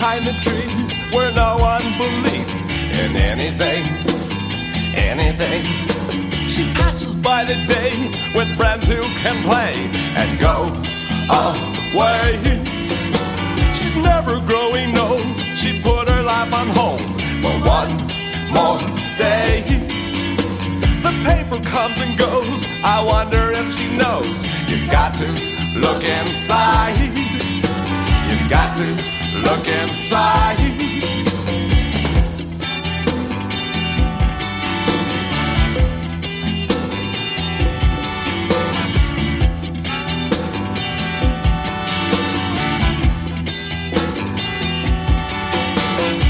behind the trees where no one believes in anything, anything. She passes by the day with friends who can play and go away. She's never growing old. She put her life on hold for one more day. The paper comes and goes. I wonder if she knows. You've got to look inside. You've got to look inside.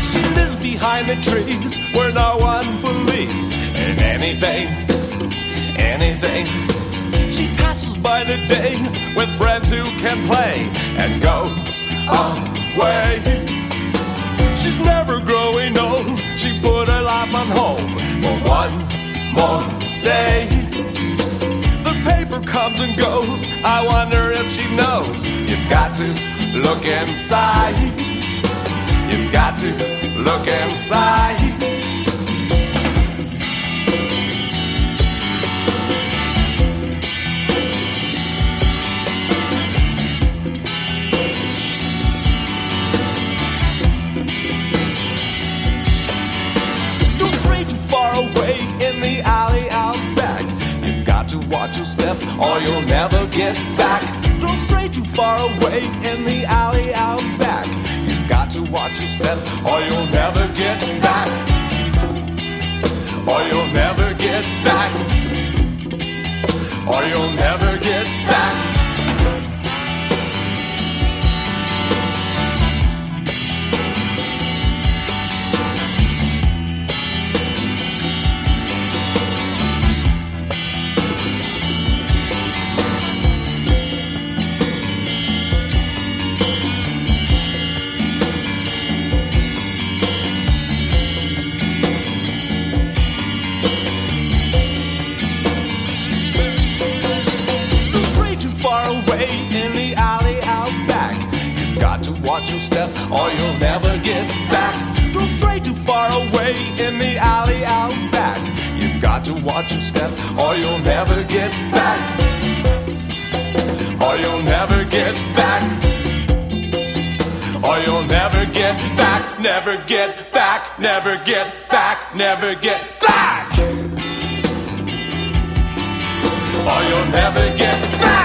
She lives behind the trees where no one believes in anything, anything. She passes by the day with friends who can play and go away. She's never growing old. She put her life on hold for one more day. The paper comes and goes. I wonder if she knows. You've got to look inside. You've got to look inside. Watch your step or you'll never get back. Don't stray too far away in the alley out back. You've got to watch your step or you'll never get back. Watch your step or you'll never get back. Don't stray too far away in the alley out back. You've got to watch your step or you'll never get back. Or you'll never get back. Or you'll never get back, never get back, never get back, never get back. Or you'll never get back.